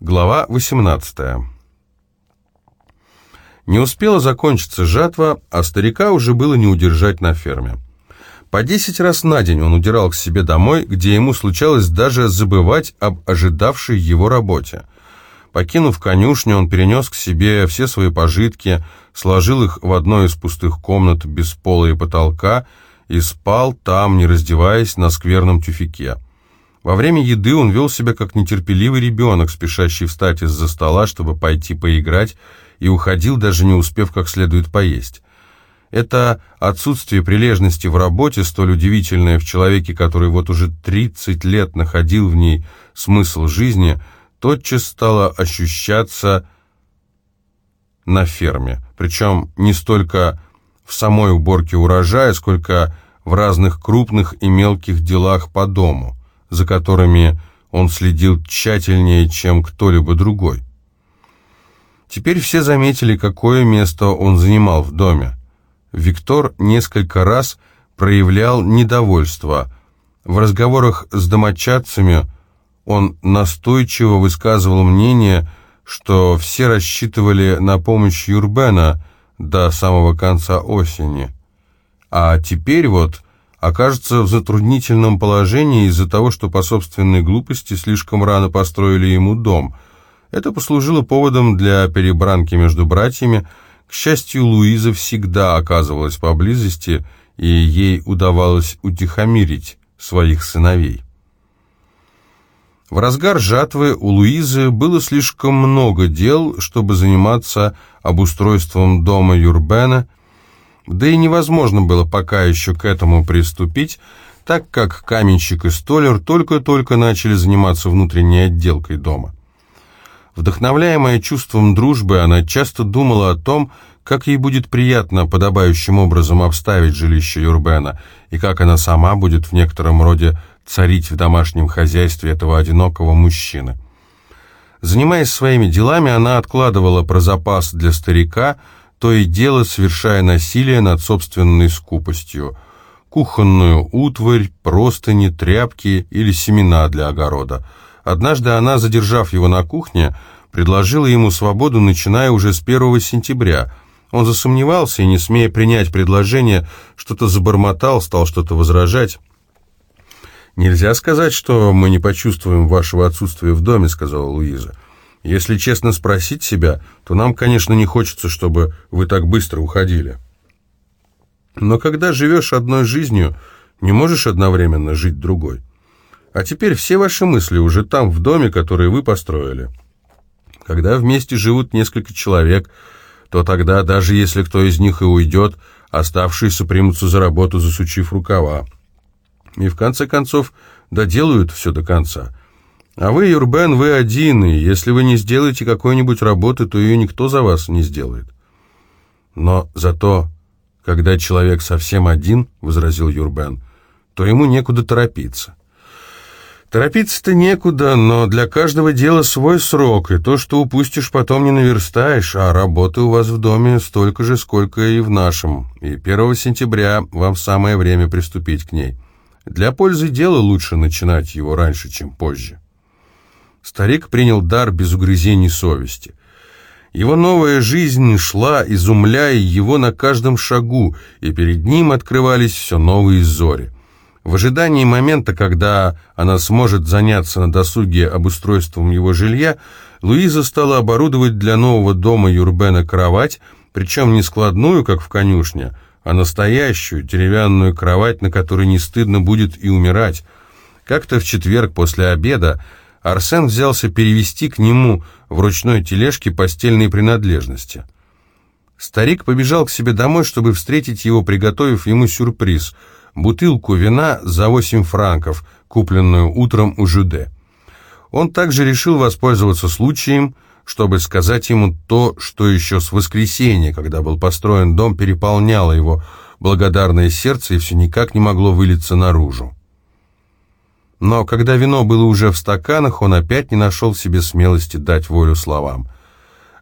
Глава 18. Не успела закончиться жатва, а старика уже было не удержать на ферме. По десять раз на день он удирал к себе домой, где ему случалось даже забывать об ожидавшей его работе. Покинув конюшню, он перенес к себе все свои пожитки, сложил их в одной из пустых комнат без пола и потолка и спал там, не раздеваясь, на скверном тюфике. Во время еды он вел себя как нетерпеливый ребенок, спешащий встать из-за стола, чтобы пойти поиграть, и уходил, даже не успев как следует поесть. Это отсутствие прилежности в работе, столь удивительное в человеке, который вот уже 30 лет находил в ней смысл жизни, тотчас стало ощущаться на ферме. Причем не столько в самой уборке урожая, сколько в разных крупных и мелких делах по дому за которыми он следил тщательнее, чем кто-либо другой. Теперь все заметили, какое место он занимал в доме. Виктор несколько раз проявлял недовольство. В разговорах с домочадцами он настойчиво высказывал мнение, что все рассчитывали на помощь Юрбена до самого конца осени. А теперь вот окажется в затруднительном положении из-за того, что по собственной глупости слишком рано построили ему дом. Это послужило поводом для перебранки между братьями. К счастью, Луиза всегда оказывалась поблизости, и ей удавалось утихомирить своих сыновей. В разгар жатвы у Луизы было слишком много дел, чтобы заниматься обустройством дома Юрбена, да и невозможно было пока еще к этому приступить, так как каменщик и столер только-только начали заниматься внутренней отделкой дома. Вдохновляемая чувством дружбы, она часто думала о том, как ей будет приятно подобающим образом обставить жилище Юрбена, и как она сама будет в некотором роде царить в домашнем хозяйстве этого одинокого мужчины. Занимаясь своими делами, она откладывала про запас для старика – то и дело совершая насилие над собственной скупостью. Кухонную утварь, простыни, тряпки или семена для огорода. Однажды она, задержав его на кухне, предложила ему свободу, начиная уже с 1 сентября. Он засомневался и, не смея принять предложение, что-то забормотал, стал что-то возражать. «Нельзя сказать, что мы не почувствуем вашего отсутствия в доме», — сказала Луиза. Если честно спросить себя, то нам, конечно, не хочется, чтобы вы так быстро уходили. Но когда живешь одной жизнью, не можешь одновременно жить другой. А теперь все ваши мысли уже там, в доме, который вы построили. Когда вместе живут несколько человек, то тогда, даже если кто из них и уйдет, оставшиеся примутся за работу, засучив рукава. И в конце концов доделают все до конца. А вы, Юрбен, вы один, и если вы не сделаете какой-нибудь работы, то ее никто за вас не сделает. Но зато, когда человек совсем один, — возразил Юрбен, — то ему некуда торопиться. Торопиться-то некуда, но для каждого дела свой срок, и то, что упустишь, потом не наверстаешь, а работы у вас в доме столько же, сколько и в нашем, и 1 сентября вам самое время приступить к ней. Для пользы дела лучше начинать его раньше, чем позже. Старик принял дар без угрызений совести. Его новая жизнь шла, изумляя его на каждом шагу, и перед ним открывались все новые зори. В ожидании момента, когда она сможет заняться на досуге обустройством его жилья, Луиза стала оборудовать для нового дома Юрбена кровать, причем не складную, как в конюшне, а настоящую деревянную кровать, на которой не стыдно будет и умирать. Как-то в четверг после обеда Арсен взялся перевести к нему в ручной тележке постельные принадлежности. Старик побежал к себе домой, чтобы встретить его, приготовив ему сюрприз – бутылку вина за 8 франков, купленную утром у Жуде. Он также решил воспользоваться случаем, чтобы сказать ему то, что еще с воскресенья, когда был построен дом, переполняло его благодарное сердце и все никак не могло вылиться наружу. Но когда вино было уже в стаканах, он опять не нашел в себе смелости дать волю словам.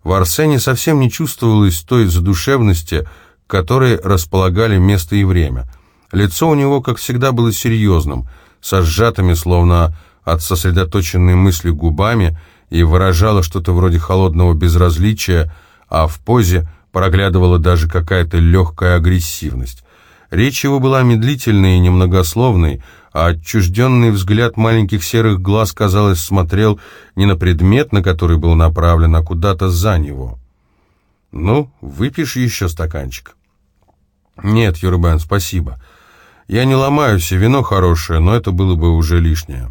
В Арсене совсем не чувствовалось той задушевности, которой располагали место и время. Лицо у него, как всегда, было серьезным, со сжатыми, словно от сосредоточенной мысли губами, и выражала что-то вроде холодного безразличия, а в позе проглядывала даже какая-то легкая агрессивность. Речь его была медлительной и немногословной, а отчужденный взгляд маленьких серых глаз, казалось, смотрел не на предмет, на который был направлен, а куда-то за него. «Ну, выпьешь еще стаканчик?» «Нет, Юрбен, спасибо. Я не ломаюсь, и вино хорошее, но это было бы уже лишнее».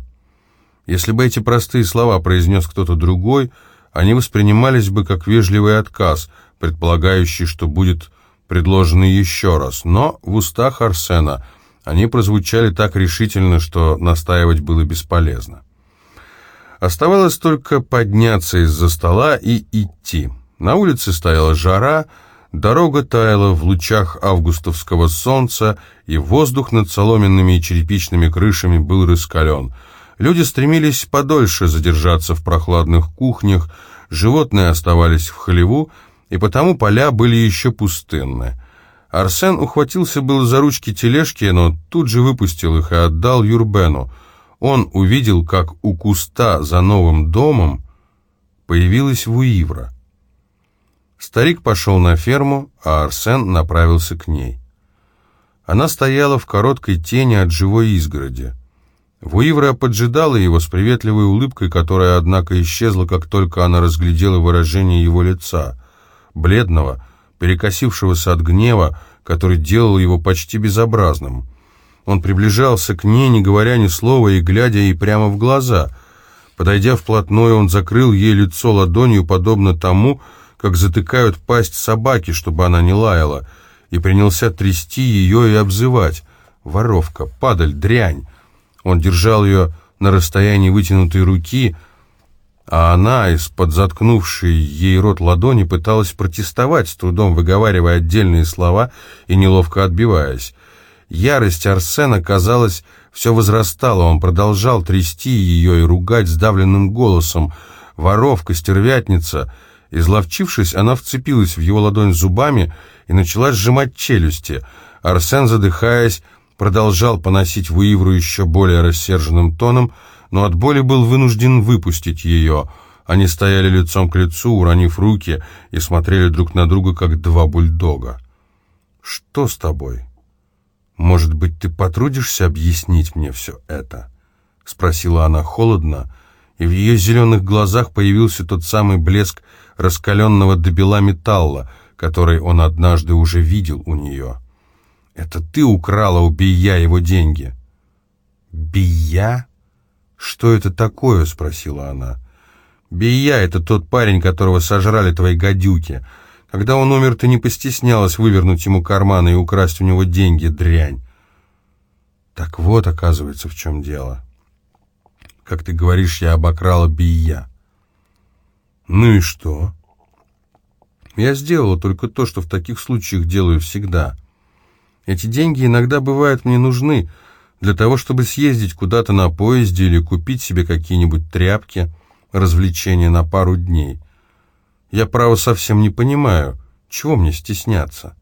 Если бы эти простые слова произнес кто-то другой, они воспринимались бы как вежливый отказ, предполагающий, что будет предложены еще раз, но в устах Арсена они прозвучали так решительно, что настаивать было бесполезно. Оставалось только подняться из-за стола и идти. На улице стояла жара, дорога таяла в лучах августовского солнца, и воздух над соломенными и черепичными крышами был раскален. Люди стремились подольше задержаться в прохладных кухнях, животные оставались в хлеву, и потому поля были еще пустынны. Арсен ухватился было за ручки тележки, но тут же выпустил их и отдал Юрбену. Он увидел, как у куста за новым домом появилась Вуивра. Старик пошел на ферму, а Арсен направился к ней. Она стояла в короткой тени от живой изгороди. Вуивра поджидала его с приветливой улыбкой, которая, однако, исчезла, как только она разглядела выражение его лица, бледного, перекосившегося от гнева, который делал его почти безобразным. Он приближался к ней, не говоря ни слова и глядя ей прямо в глаза. Подойдя вплотную, он закрыл ей лицо ладонью, подобно тому, как затыкают пасть собаки, чтобы она не лаяла, и принялся трясти ее и обзывать. «Воровка, падаль, дрянь!» Он держал ее на расстоянии вытянутой руки, а она, из-под заткнувшей ей рот ладони, пыталась протестовать, с трудом выговаривая отдельные слова и неловко отбиваясь. Ярость Арсена, казалось, все возрастала, он продолжал трясти ее и ругать сдавленным голосом. «Воровка, стервятница!» Изловчившись, она вцепилась в его ладонь зубами и начала сжимать челюсти. Арсен, задыхаясь, продолжал поносить Вуивру еще более рассерженным тоном, но от боли был вынужден выпустить ее. Они стояли лицом к лицу, уронив руки, и смотрели друг на друга, как два бульдога. «Что с тобой? Может быть, ты потрудишься объяснить мне все это?» — спросила она холодно, и в ее зеленых глазах появился тот самый блеск раскаленного до бела металла, который он однажды уже видел у нее. «Это ты украла у Бия его деньги?» «Бия?» «Что это такое?» — спросила она. «Бия — это тот парень, которого сожрали твои гадюки. Когда он умер, ты не постеснялась вывернуть ему карманы и украсть у него деньги, дрянь». «Так вот, оказывается, в чем дело. Как ты говоришь, я обокрала Бия». «Ну и что?» «Я сделала только то, что в таких случаях делаю всегда. Эти деньги иногда бывают мне нужны» для того, чтобы съездить куда-то на поезде или купить себе какие-нибудь тряпки, развлечения на пару дней. Я, право, совсем не понимаю, чего мне стесняться.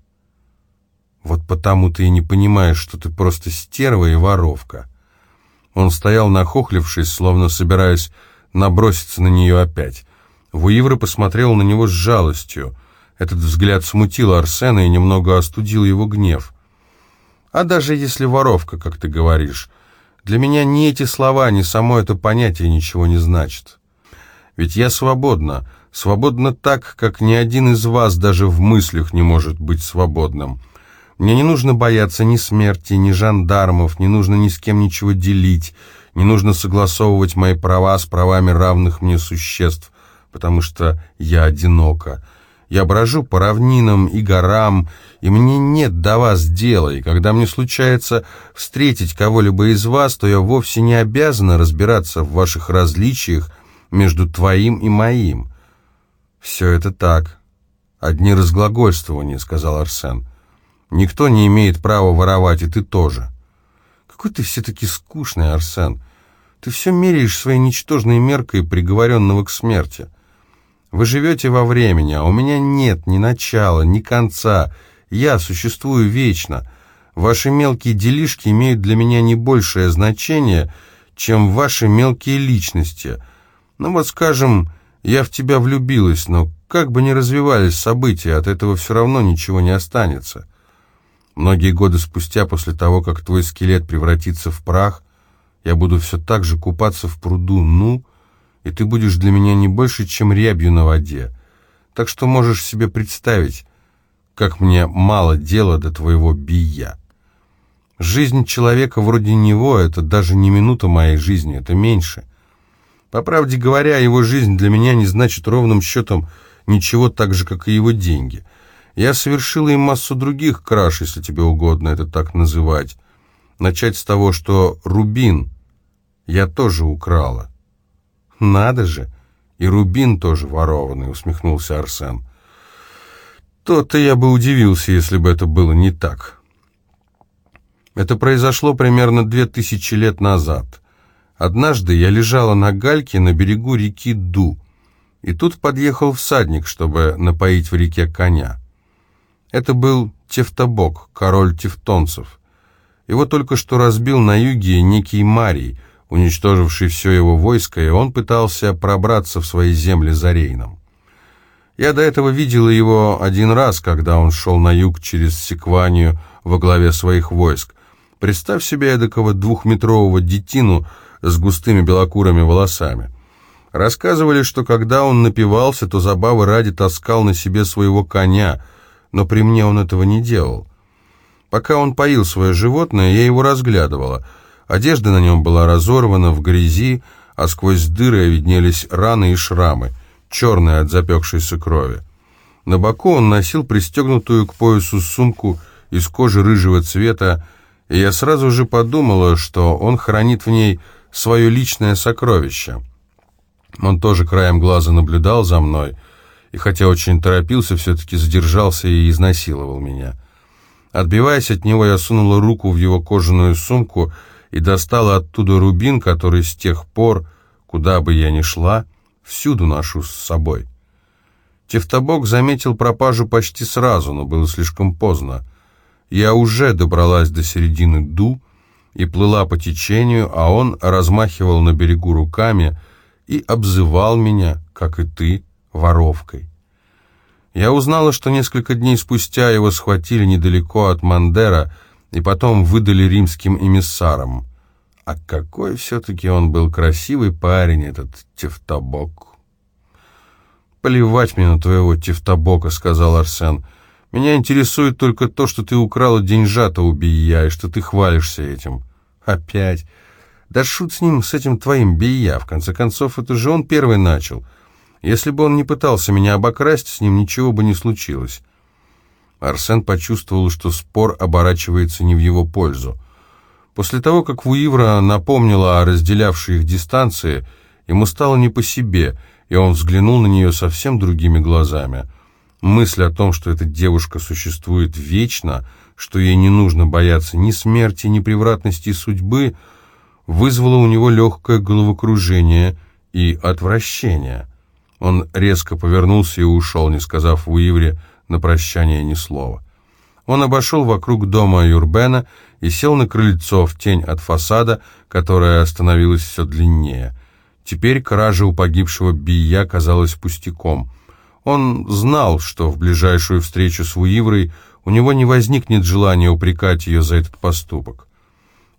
Вот потому ты и не понимаешь, что ты просто стерва и воровка. Он стоял нахохлившись, словно собираясь наброситься на нее опять. Вуивра посмотрел на него с жалостью. Этот взгляд смутил Арсена и немного остудил его гнев. А даже если воровка, как ты говоришь, для меня ни эти слова, ни само это понятие ничего не значит. Ведь я свободна, свободна так, как ни один из вас даже в мыслях не может быть свободным. Мне не нужно бояться ни смерти, ни жандармов, не нужно ни с кем ничего делить, не нужно согласовывать мои права с правами равных мне существ, потому что я одинока. Я брожу по равнинам и горам, и мне нет до вас дела, и когда мне случается встретить кого-либо из вас, то я вовсе не обязана разбираться в ваших различиях между твоим и моим. Все это так. Одни разглагольствования, сказал Арсен. Никто не имеет права воровать, и ты тоже. Какой ты все-таки скучный, Арсен. Ты все меряешь своей ничтожной меркой приговоренного к смерти. Вы живете во времени, а у меня нет ни начала, ни конца. Я существую вечно. Ваши мелкие делишки имеют для меня не большее значение, чем ваши мелкие личности. Ну вот, скажем, я в тебя влюбилась, но как бы ни развивались события, от этого все равно ничего не останется. Многие годы спустя, после того, как твой скелет превратится в прах, я буду все так же купаться в пруду, ну, и ты будешь для меня не больше, чем рябью на воде. Так что можешь себе представить, как мне мало дела до твоего бия. Жизнь человека вроде него — это даже не минута моей жизни, это меньше. По правде говоря, его жизнь для меня не значит ровным счетом ничего так же, как и его деньги. Я совершила и массу других краж, если тебе угодно это так называть. Начать с того, что рубин я тоже украла. Надо же, и рубин тоже ворованный, усмехнулся Арсен. То-то я бы удивился, если бы это было не так. Это произошло примерно две тысячи лет назад. Однажды я лежала на гальке на берегу реки Ду, и тут подъехал всадник, чтобы напоить в реке коня. Это был Тевтобок, король тевтонцев. Его только что разбил на юге некий Марий, уничтоживший все его войско, и он пытался пробраться в свои земли за Рейном. Я до этого видела его один раз, когда он шел на юг через Секванию во главе своих войск. Представь себе эдакого двухметрового детину с густыми белокурыми волосами. Рассказывали, что когда он напивался, то забавы ради таскал на себе своего коня, но при мне он этого не делал. Пока он поил свое животное, я его разглядывала. Одежда на нем была разорвана в грязи, а сквозь дыры виднелись раны и шрамы — черная от запекшейся крови. На боку он носил пристегнутую к поясу сумку из кожи рыжего цвета, и я сразу же подумала, что он хранит в ней свое личное сокровище. Он тоже краем глаза наблюдал за мной, и хотя очень торопился, все-таки задержался и изнасиловал меня. Отбиваясь от него, я сунула руку в его кожаную сумку и достала оттуда рубин, который с тех пор, куда бы я ни шла, всюду ношу с собой. Тевтобок заметил пропажу почти сразу, но было слишком поздно. Я уже добралась до середины Ду и плыла по течению, а он размахивал на берегу руками и обзывал меня, как и ты, воровкой. Я узнала, что несколько дней спустя его схватили недалеко от Мандера и потом выдали римским эмиссарам. А какой все-таки он был красивый парень, этот Тевтобок. «Плевать мне на твоего Тевтобока», — сказал Арсен. «Меня интересует только то, что ты украла деньжата у и что ты хвалишься этим». «Опять? Да шут с ним, с этим твоим Бия. В конце концов, это же он первый начал. Если бы он не пытался меня обокрасть, с ним ничего бы не случилось». Арсен почувствовал, что спор оборачивается не в его пользу. После того, как Вуивра напомнила о разделявшей их дистанции, ему стало не по себе, и он взглянул на нее совсем другими глазами. Мысль о том, что эта девушка существует вечно, что ей не нужно бояться ни смерти, ни превратности судьбы, вызвала у него легкое головокружение и отвращение. Он резко повернулся и ушел, не сказав Уивре на прощание ни слова. Он обошел вокруг дома Юрбена и сел на крыльцо в тень от фасада, которая становилась все длиннее. Теперь кража у погибшего Бия казалась пустяком. Он знал, что в ближайшую встречу с Вуиврой у него не возникнет желания упрекать ее за этот поступок.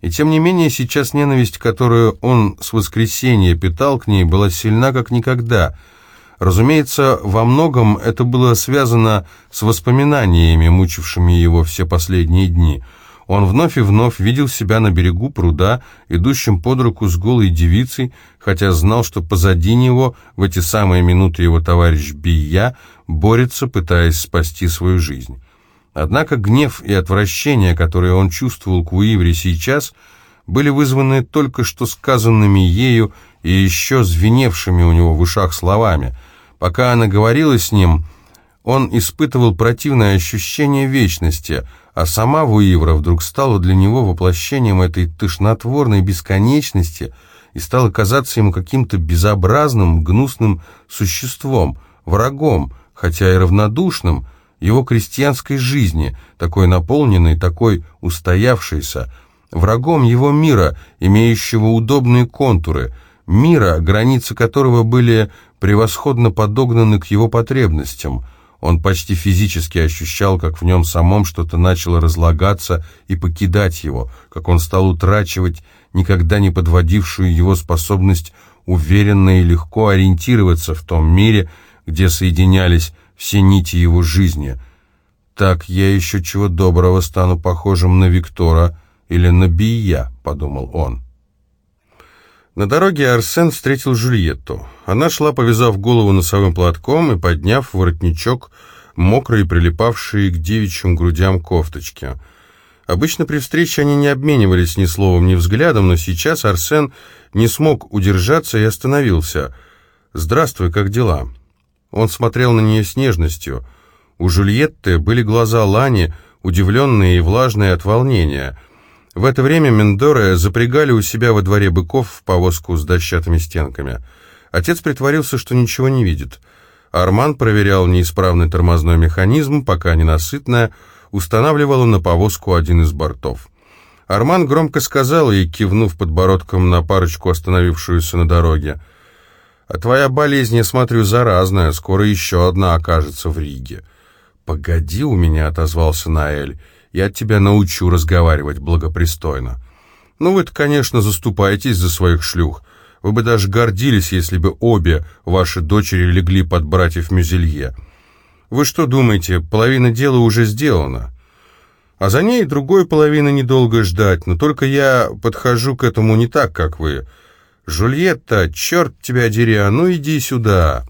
И тем не менее сейчас ненависть, которую он с воскресенья питал к ней, была сильна как никогда — Разумеется, во многом это было связано с воспоминаниями, мучившими его все последние дни. Он вновь и вновь видел себя на берегу пруда, идущим под руку с голой девицей, хотя знал, что позади него в эти самые минуты его товарищ Бия борется, пытаясь спасти свою жизнь. Однако гнев и отвращение, которые он чувствовал к Уивре сейчас, были вызваны только что сказанными ею и еще звеневшими у него в ушах словами. Пока она говорила с ним, он испытывал противное ощущение вечности, а сама Вуивра вдруг стала для него воплощением этой тошнотворной бесконечности и стала казаться ему каким-то безобразным, гнусным существом, врагом, хотя и равнодушным, его крестьянской жизни, такой наполненной, такой устоявшейся, врагом его мира, имеющего удобные контуры – мира, границы которого были превосходно подогнаны к его потребностям. Он почти физически ощущал, как в нем самом что-то начало разлагаться и покидать его, как он стал утрачивать никогда не подводившую его способность уверенно и легко ориентироваться в том мире, где соединялись все нити его жизни. «Так я еще чего доброго стану похожим на Виктора или на Бия», — подумал он. На дороге Арсен встретил Жюльетту. Она шла, повязав голову носовым платком и подняв воротничок, мокрый и прилипавший к девичьим грудям кофточки. Обычно при встрече они не обменивались ни словом, ни взглядом, но сейчас Арсен не смог удержаться и остановился. «Здравствуй, как дела?» Он смотрел на нее с нежностью. У Жульетты были глаза Лани, удивленные и влажные от волнения – в это время Мендоры запрягали у себя во дворе быков в повозку с дощатыми стенками. Отец притворился, что ничего не видит. Арман проверял неисправный тормозной механизм, пока ненасытная устанавливала на повозку один из бортов. Арман громко сказал ей, кивнув подбородком на парочку, остановившуюся на дороге, «А твоя болезнь, я смотрю, заразная, скоро еще одна окажется в Риге». «Погоди у меня», — отозвался Наэль, — я тебя научу разговаривать благопристойно. Ну, вы-то, конечно, заступаетесь за своих шлюх. Вы бы даже гордились, если бы обе ваши дочери легли под братьев Мюзелье. Вы что думаете, половина дела уже сделана? А за ней другой половины недолго ждать, но только я подхожу к этому не так, как вы. Жульетта, черт тебя дери, а ну иди сюда.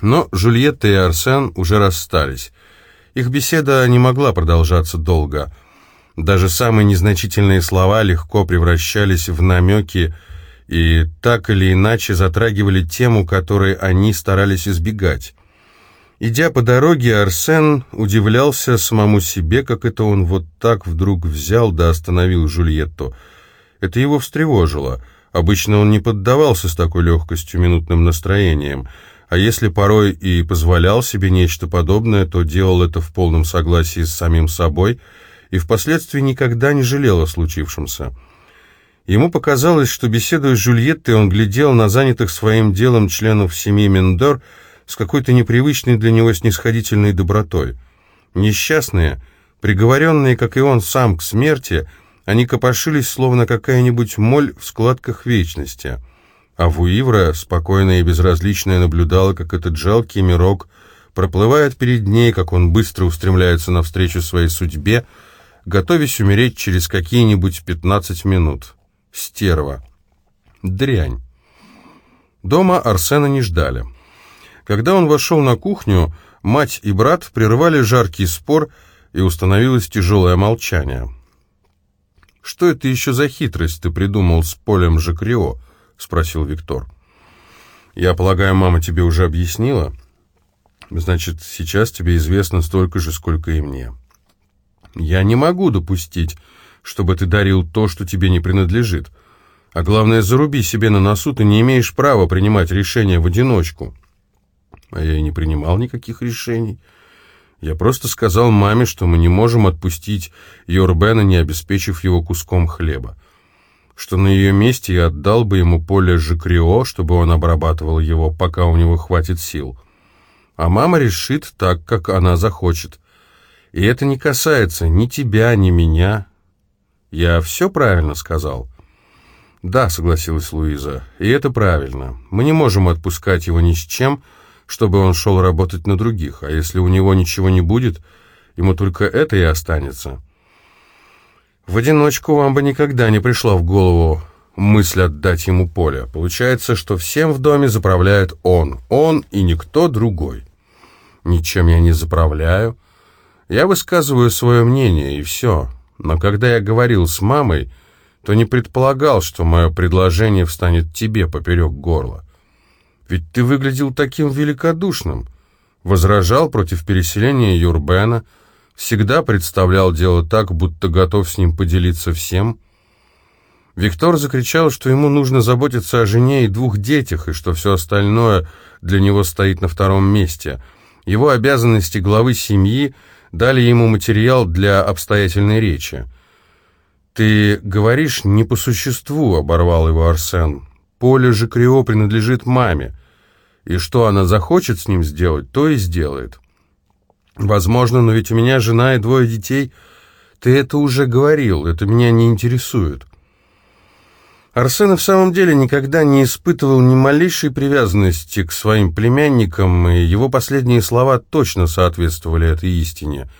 Но Жульетта и Арсен уже расстались. Их беседа не могла продолжаться долго. Даже самые незначительные слова легко превращались в намеки и так или иначе затрагивали тему, которой они старались избегать. Идя по дороге, Арсен удивлялся самому себе, как это он вот так вдруг взял да остановил Жульетту. Это его встревожило. Обычно он не поддавался с такой легкостью минутным настроением – а если порой и позволял себе нечто подобное, то делал это в полном согласии с самим собой и впоследствии никогда не жалел о случившемся. Ему показалось, что, беседуя с Жюльеттой, он глядел на занятых своим делом членов семьи Мендор с какой-то непривычной для него снисходительной добротой. Несчастные, приговоренные, как и он сам, к смерти, они копошились, словно какая-нибудь моль в складках вечности — а Вуивра, спокойная и безразличная, наблюдала, как этот жалкий мирок проплывает перед ней, как он быстро устремляется навстречу своей судьбе, готовясь умереть через какие-нибудь пятнадцать минут. Стерва. Дрянь. Дома Арсена не ждали. Когда он вошел на кухню, мать и брат прервали жаркий спор, и установилось тяжелое молчание. «Что это еще за хитрость ты придумал с Полем Жакрио?» Спросил Виктор. «Я полагаю, мама тебе уже объяснила? Значит, сейчас тебе известно столько же, сколько и мне. Я не могу допустить, чтобы ты дарил то, что тебе не принадлежит. А главное, заруби себе на носу, ты не имеешь права принимать решения в одиночку». А я и не принимал никаких решений. Я просто сказал маме, что мы не можем отпустить Йорбена, не обеспечив его куском хлеба что на ее месте я отдал бы ему поле Жикрио, чтобы он обрабатывал его, пока у него хватит сил. А мама решит так, как она захочет. И это не касается ни тебя, ни меня. Я все правильно сказал? Да, согласилась Луиза, и это правильно. Мы не можем отпускать его ни с чем, чтобы он шел работать на других, а если у него ничего не будет, ему только это и останется». В одиночку вам бы никогда не пришла в голову мысль отдать ему поле. Получается, что всем в доме заправляет он, он и никто другой. Ничем я не заправляю. Я высказываю свое мнение, и все. Но когда я говорил с мамой, то не предполагал, что мое предложение встанет тебе поперек горла. Ведь ты выглядел таким великодушным. Возражал против переселения Юрбена, всегда представлял дело так, будто готов с ним поделиться всем. Виктор закричал, что ему нужно заботиться о жене и двух детях, и что все остальное для него стоит на втором месте. Его обязанности главы семьи дали ему материал для обстоятельной речи. «Ты говоришь не по существу», — оборвал его Арсен. Поле же Крио принадлежит маме. И что она захочет с ним сделать, то и сделает. Возможно, но ведь у меня жена и двое детей. Ты это уже говорил, это меня не интересует. Арсен в самом деле никогда не испытывал ни малейшей привязанности к своим племянникам, и его последние слова точно соответствовали этой истине.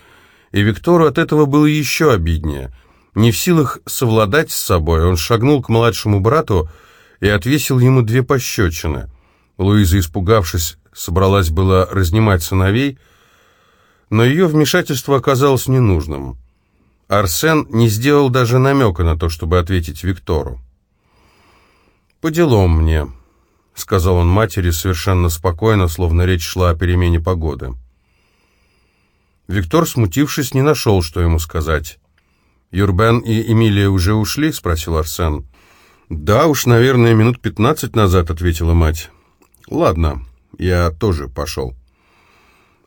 И Виктору от этого было еще обиднее. Не в силах совладать с собой, он шагнул к младшему брату и отвесил ему две пощечины. Луиза, испугавшись, собралась было разнимать сыновей, но ее вмешательство оказалось ненужным. Арсен не сделал даже намека на то, чтобы ответить Виктору. «По делам мне», — сказал он матери совершенно спокойно, словно речь шла о перемене погоды. Виктор, смутившись, не нашел, что ему сказать. «Юрбен и Эмилия уже ушли?» — спросил Арсен. «Да уж, наверное, минут пятнадцать назад», — ответила мать. «Ладно, я тоже пошел».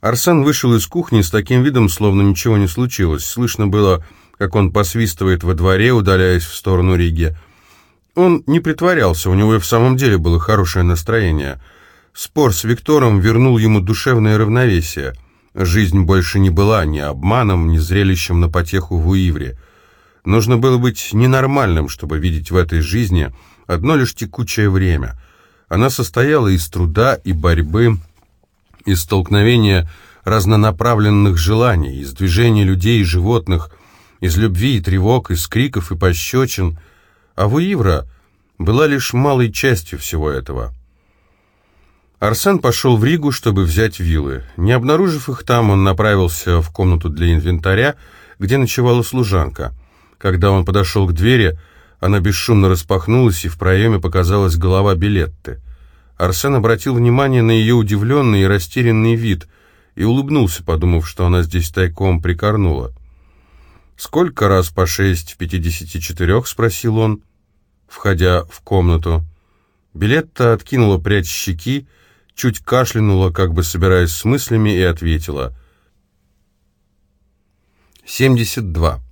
Арсен вышел из кухни с таким видом, словно ничего не случилось. Слышно было, как он посвистывает во дворе, удаляясь в сторону Риги. Он не притворялся, у него и в самом деле было хорошее настроение. Спор с Виктором вернул ему душевное равновесие. Жизнь больше не была ни обманом, ни зрелищем на потеху в Уивре. Нужно было быть ненормальным, чтобы видеть в этой жизни одно лишь текучее время. Она состояла из труда и борьбы, из столкновения разнонаправленных желаний, из движения людей и животных, из любви и тревог, из криков и пощечин – а Вуивра была лишь малой частью всего этого. Арсен пошел в Ригу, чтобы взять вилы. Не обнаружив их там, он направился в комнату для инвентаря, где ночевала служанка. Когда он подошел к двери, она бесшумно распахнулась, и в проеме показалась голова Билетты. Арсен обратил внимание на ее удивленный и растерянный вид и улыбнулся, подумав, что она здесь тайком прикорнула. «Сколько раз по шесть в пятидесяти четырех?» — спросил он, входя в комнату. Билетта откинула прядь щеки, чуть кашлянула, как бы собираясь с мыслями, и ответила. «Семьдесят два».